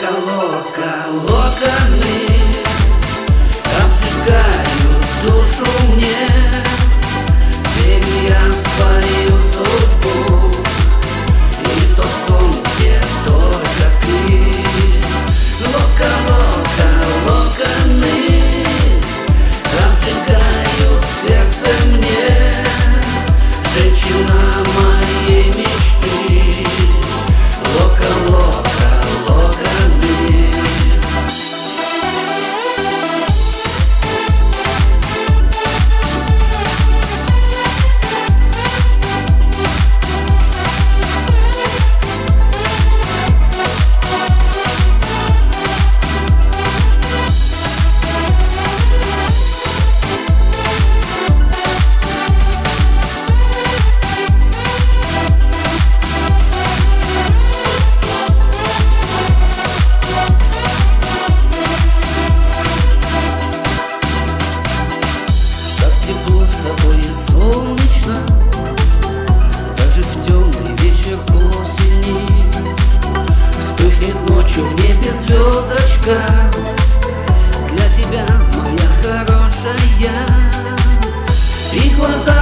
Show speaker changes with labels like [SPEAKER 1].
[SPEAKER 1] лока, лока, локоны Обжигают душу мне. Звездочка Для тебя, моя хорошая. И глаза